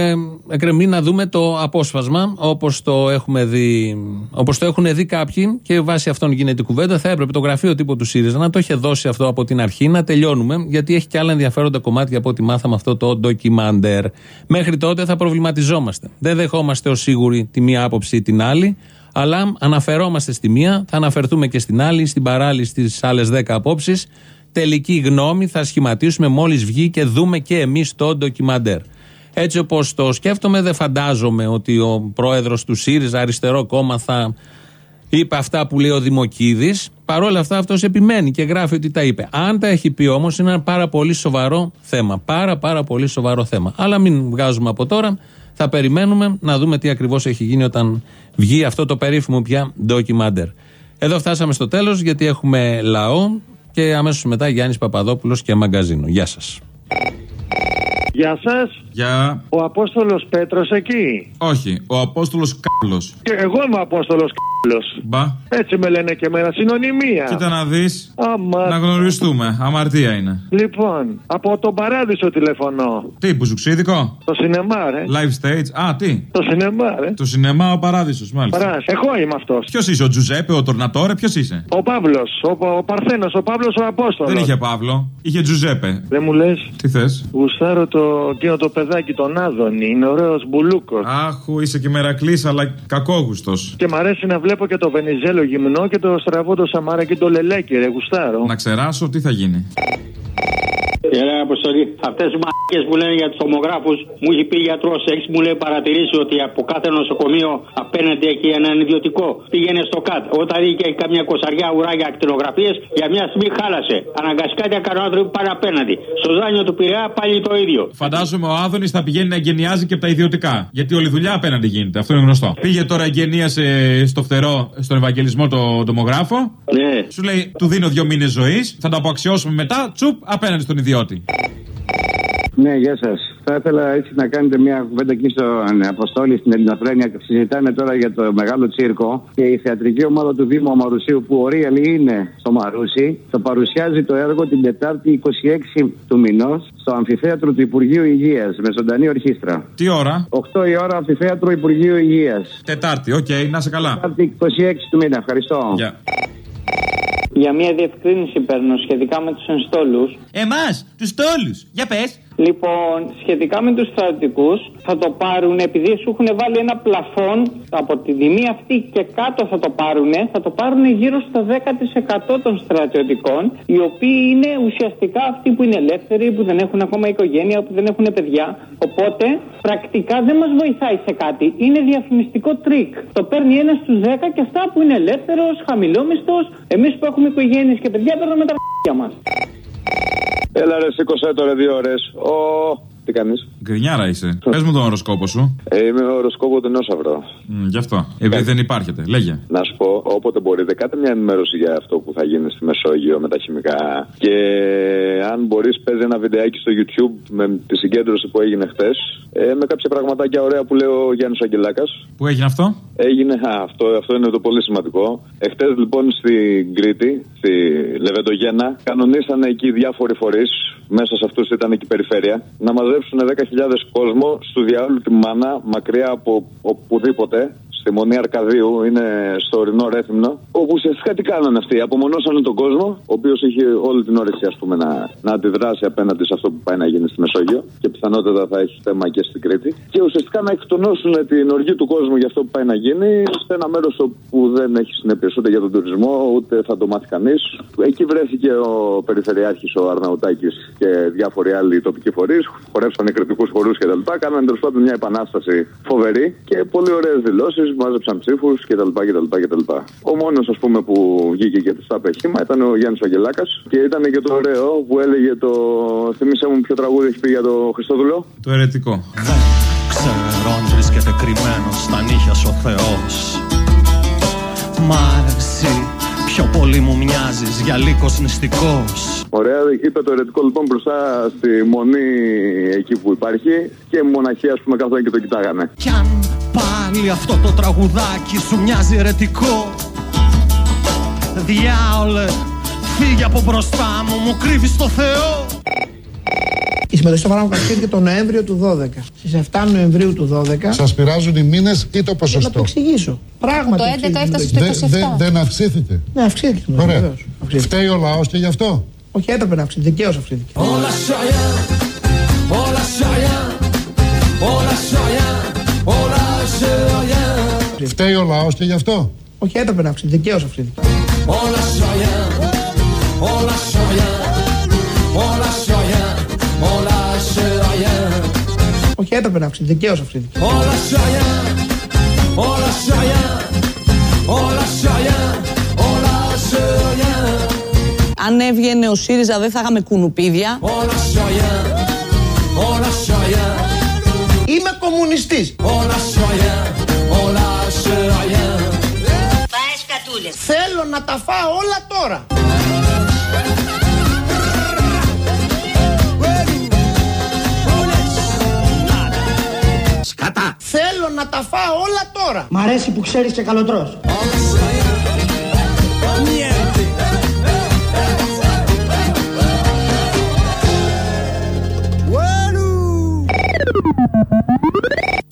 εκκρεμεί να δούμε το απόσπασμα όπως το, έχουμε δει, όπως το έχουν δει κάποιοι και βάσει αυτών γίνεται η κουβέντα. Θα έπρεπε το γραφείο τύπου του ΣΥΡΙΖΑ να το είχε δώσει αυτό από την αρχή, να τελειώνουμε, γιατί έχει και άλλα ενδιαφέροντα κομμάτια από ό,τι μάθαμε αυτό το ντοκιμάντερ. Μέχρι τότε θα προβληματιζόμαστε. Δεν δεχόμαστε ως σίγουρη τη μία άποψη ή την άλλη, αλλά αναφερόμαστε στη μία, θα αναφερθούμε και στην άλλη, στην παράλληλη στι άλλες 10 απόψεις. Τελική γνώμη θα σχηματίσουμε μόλις βγει και δούμε και εμείς το ντοκιμαντέρ. Έτσι όπως το σκέφτομαι, δεν φαντάζομαι ότι ο πρόεδρος του ΣΥΡΙΖΑ, αριστερό κόμμα, θα είπε αυτά που λέει ο Δημοκίδης. Παρ' όλα αυτά, αυτός επιμένει και γράφει ότι τα είπε. Αν τα έχει πει όμως, είναι ένα πάρα πολύ σοβαρό θέμα. Πάρα, πάρα πολύ σοβαρό θέμα. Αλλά μην βγάζουμε από τώρα. Θα περιμένουμε να δούμε τι ακριβώς έχει γίνει όταν βγει αυτό το περίφημο πια ντοκιμάντερ. Εδώ φτάσαμε στο τέλος, γιατί έχουμε λαό και αμέσως μετά Γιάννης Παπαδόπουλος και μαγκαζίνο. Γεια σας. Γεια σας. Γεια. Ο Απόστολος Πέτρος εκεί. Όχι, ο Απόστολος Κάλο. Και εγώ είμαι ο Απόστολος Κάλο. Μπα. Έτσι με λένε και εμένα, συνωνυμία. Κοίτα να δεις. Άμα. Να γνωριστούμε. Αμαρτία είναι. Λοιπόν, από τον παράδεισο τηλεφωνώ. Τι, μπουζουξίδικο; Το σινεμά, ρε. Live stage. Α, τι. Το σινεμά, ρε. Το σινεμά ο παράδεισος, μάλιστα. Παράς, εγώ είμαι αυτός. Ποιος είσαι, ο Τζουζέπε, ο Τορνατόρε, ποιος είσαι; Ο Παύλος, ο, ο Παρθένος, ο Παύλος ο Απόστολος. Δεν είχε Παύλο, είχε Τζουζέπε. Δεν μου λες; Τι θες; Γουστάρω το εκείνο το παιδάκι, τον Άδωνη. Είναι ωραίος μπουλούκος. Άχου, είσαι και μερακλή, αλλά κακόγουστος. Και μ' αρέσει να βλέπω και το Βενιζέλο γυμνό και το στραβό το Σαμάρα και το Λελέκι, ρε γουστάρω. Να ξεράσω, τι θα γίνει. Ωραία, Αποστολή. Αυτές οι μαλακίε που λένε για τους τομογράφου, μου έχει πει γιατρός, έχεις μου λέει παρατηρήσει ότι από κάθε νοσοκομείο απέναντι έχει έναν ιδιωτικό. Πήγαινε στο ΚΑΤ. Όταν είχε καμιά κοσαριά ουράγια ακτινογραφίες, για μια στιγμή χάλασε. Αναγκαστικά τι έκανε άνθρωποι πάνε απέναντι. Στο δάνειο του Πειραιά πάλι το ίδιο. Φαντάζομαι ο Άδωνης θα πηγαίνει να εγγενιάζει και από τα ιδιωτικά. Γιατί όλη η δουλειά απέναντι γίνεται. Αυτό είναι γνωστό. Πήγε τώρα εγγενίασε στο φτερό, στον Ευαγγελισμό το τομογράφο. Ναι. Σου λέει, του δίνω δύο μήνες ζωής, θα το αποαξιώσουμε μετά, τσουπ, απέναντι στον ιδιώτη. Ναι, γεια σας. Θα ήθελα έτσι να κάνετε μια κουβέντα εκεί στον Αποστόλη στην Ελληνοφρένεια. Συζητάνε τώρα για το μεγάλο τσίρκο και η θεατρική ομάδα του Δήμου Αμαρουσίου που ο Ρίαλη είναι στο Μαρούσι θα παρουσιάζει το έργο την Τετάρτη 26 του μηνός στο Αμφιθέατρο του Υπουργείου Υγείας με ζωντανή ορχήστρα. Τι ώρα; 8 η ώρα Αμφιθέατρο Υπουργείου Υγείας. Τετάρτη, OK, okay, να 'σαι καλά. Τετάρτη 26 του μήνα, ευχαριστώ. Yeah. Για μια διευκρίνηση παίρνω σχετικά με τους ενστόλους. Εμάς, τους ενστόλους. Για πες. Λοιπόν, σχετικά με τους στρατιωτικούς θα το πάρουν επειδή σου έχουν βάλει ένα πλαφόν από τη τιμή αυτή και κάτω θα το πάρουν, θα το πάρουν γύρω στο 10% των στρατιωτικών οι οποίοι είναι ουσιαστικά αυτοί που είναι ελεύθεροι, που δεν έχουν ακόμα οικογένεια, που δεν έχουν παιδιά. Οπότε πρακτικά δεν μας βοηθάει σε κάτι. Είναι διαφημιστικό τρικ. Το παίρνει ένας στους 10 και αυτά που είναι ελεύθερος, χαμηλόμισθος, εμείς που έχουμε οικογένειες και παιδιά παίρνουμε τα αρχίδια μας. Έλα ρε, σήκωσέ το ρε δύο ώρες. Ο... Τι κάνεις; Γκρινιάρα είσαι. Πες μου τον ωροσκόπο σου. Ε, είμαι ο ωροσκόπο δεινόσαυρο. Mm, γι' αυτό. Επειδή δεν υπάρχετε. Λέγε. Να σου πω, όποτε μπορείτε, κάντε μια ενημέρωση για αυτό που θα γίνει στη Μεσόγειο με τα χημικά. Και αν μπορείς, παίζει ένα βιντεάκι στο YouTube με τη συγκέντρωση που έγινε χθες. Ε, με κάποια πραγματάκια ωραία που λέει ο Γιάννης Αγγελάκας. Πού έγινε αυτό; Έγινε, α, αυτό, αυτό είναι το πολύ σημαντικό. Εχθέ λοιπόν στην Κρήτη, στη Λεβεντογένα, κανονίσανε εκεί διάφοροι φορείς. Μέσα σε αυτούς ήταν και η περιφέρεια. Να μαζέψουν 10.000 κόσμο στο διάολο τη μάνα, μακριά από οπουδήποτε, στη Μονή Αρκαδίου, είναι στο ορεινό Ρέθυμνο. Όπου ουσιαστικά τι κάνανε αυτοί, απομονώσανε τον κόσμο, ο οποίος είχε όλη την όρεξη ας πούμε, να, να αντιδράσει απέναντι σε αυτό που πάει να γίνει στη Μεσόγειο και πιθανότατα θα έχει θέμα και στην Κρήτη. Και ουσιαστικά να εκτονώσουν την οργή του κόσμου για αυτό που πάει να γίνει σε ένα μέρος που δεν έχει συνέπειες ούτε για τον τουρισμό, ούτε θα το μάθει κανείς. Εκεί βρέθηκε ο Περιφερειάρχης ο Αρναουτάκης και διάφοροι άλλοι τοπικοί φορείς, χορέψανε κριτικούς χορού κτλ. Κάνανε τέλος πάντων μια επανάσταση φοβερή και πολύ ωραίες δηλώσεις, μάζεψαν ψήφους κτλ. κτλ. Ο μόνος ας πούμε που βγήκε και του τα χήμα ήταν ο Γιάννης Αγγελάκας και ήταν και το ωραίο που έλεγε το. Θυμήσέ μου ποιο τραγούδι έχει πει για το Χριστόδουλο. Το ερετικό. Δεν ξέρω αν βρίσκεται κρυμμένος στα νύχια σου ο Θεός Μ' αρέσει πιο πολύ μου μοιάζεις για λύκος νηστικός Ωραία, είπε το ερετικό λοιπόν μπροστά στη μονή εκεί που υπάρχει και οι μοναχοί ας πούμε καθότι και το κοιτάγανε. Κι αν πάλι αυτό το τραγουδάκι σου μοιάζει ερετικό Διάολε, φύγε από μπροστά μου, μου κρύβεις το Θεό Η συμμετοχή στο φάρμακο αρχίζει το Νοέμβριο του 12. Στις 7 Νοεμβρίου του 12. Σας πειράζουν οι μήνες ή το Να ποσοστό; το εξηγήσω. Πράγματι. Το 11 αυξήθηκε η έφτασε συμμετοχή. στο Δεν 27. δεν- δεν αυξήθηκε. Ναι, αυξήθηκε. η Ωραία. συμμετοχή, βεβαίως. Φταίει ο λαός και γι' αυτό. Όχι, έπρεπε να αυξηθεί. Δικαίως αυξήθηκε. Φταίει ο λαός και γι' αυτό. Όχι, έπρεπε να αυξηθεί. Δικαίως αυξήθηκε. Όχι, έπρεπε να αυξηθεί. Δικαίως αυξήθηκε. Αν έβγαινε ο ΣΥΡΙΖΑ δεν θα είχαμε κουνουπίδια. Είμαι κομμουνιστής. Θέλω να τα φάω όλα τώρα. Σκατά. Θέλω να τα φάω όλα τώρα. Μ' αρέσει που ξέρεις και καλοτρός. Well,